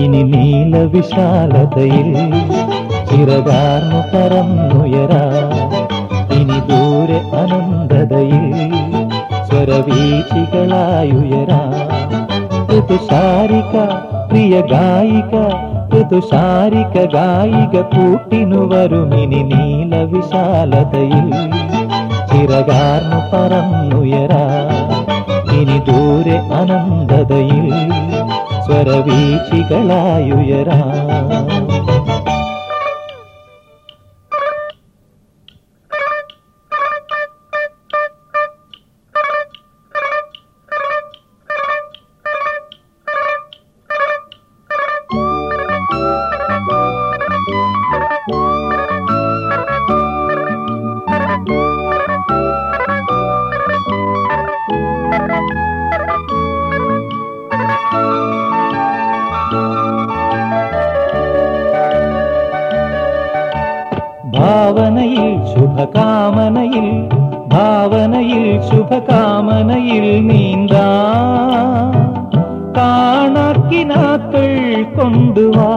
ഇനി നീല വിശാലതയിൽ ചിരകാർന്നു പറന്നുയരാ ഇനി ദൂരെ അനന്തതയിൽ സ്വരവീചികളായുയരാ ఋతుసారిక ప్రియ గాయిక ఋతుసారిక గాయిక పుట్టిను వరుమిని నీల విశాలతయిల్. చిరగార్ను పరన్నుయరా ఇని దూరె ఆనందదయిల్. ಸ್ವರವೀಚಿಗಳಾಯುಯರಾ சுபகாமனையில் பாவனையில் சுபகாமனையில் நீந்தா. காணாக்கி நாக்கள் கொண்டு வா.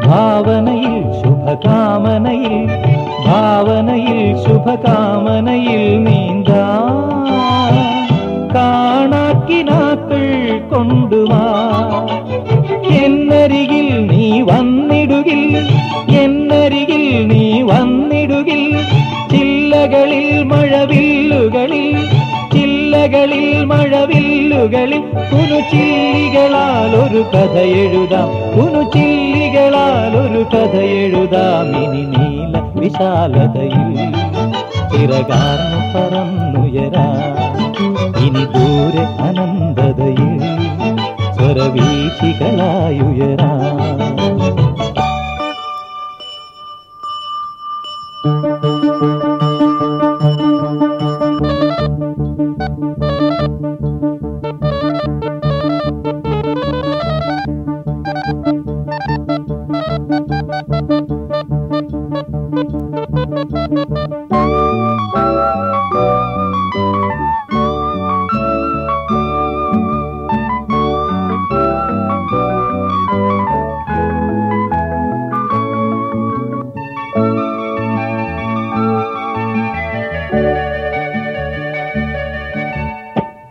பாவனையில் சுபகாமனையில் பாவனையில் சுபகாமனையில் நீந்தா. காணாக்கி நாக்கள் கொண்டு வா. ചില്ലകളിൽ മഴവില്ലുകളിൽ കുനുചില്ലികളാൽ ഒരു കഥ എഴുതാം കുനുചില്ലികളാൽ ഒരു കഥ എഴുതാം ഇനി നീല വിശാലതയിൽ ചിറകാർന്നു പറന്നുയരാ ഇനി ദൂരെ അനന്തതയിൽ സ്വരവീചികളായുയരാ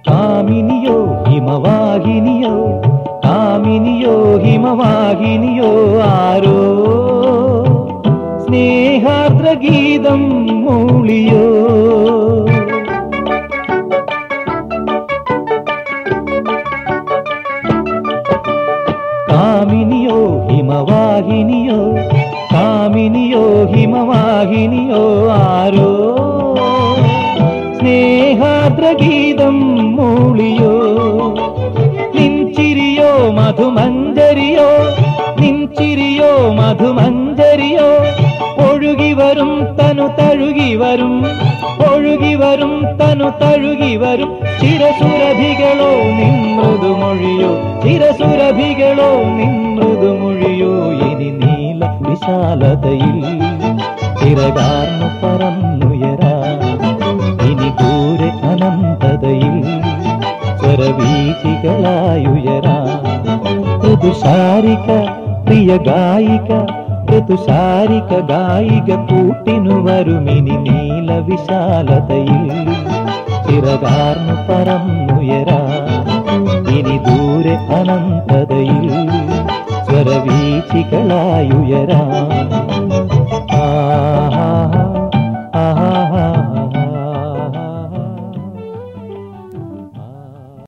ಕಾಮಿನಿಯೋ ಹಿಮವಾಗಿನಿಯೋ ಕಾಮಿನಿಯೋ ಹಿಮವಾಗಿನಿಯೋ ಆರೋ గీతం మూలియో. కామినియో హిమవాహినియో కామినియో హిమవాహినియో ఆరో. స్నేహాద్రగీతం మూళియో నించిరియో మధుమంజరియో నించిరియో మధుమంజరియో. വരും ഒഴുകി വരും തനു തഴുകി വരും. ചിരസുരഭികളോ നിമൃദുമൊഴിയോ ചിരസുരഭികളോ നിമൃദുമൊഴിയോ ഇനി നീല വിശാലതയിൽ ചിറകാർന്നു പറന്നുയരാ ഇനി ദൂരെ അനന്തതയിൽ സ്വരവീചികളായുയരാ. ഋതുശാരിക പ്രിയ ഗായിക ಚಾರಿಕ ಗಾಯಿಗ ಕೂಟಿನು ವರುಮಿನಿ ನೀಲ ವಿಶಾಲತೆಯಲ್ಲಿ ತಿರಗಾರ್ನು ಪರನ್ನು ಎರ ಇನಿ ದೂರೆ ಅನಂತದೆಯಲ್ಲಿ ಸ್ವರವೀಚಿಗಳಾಯುಯರ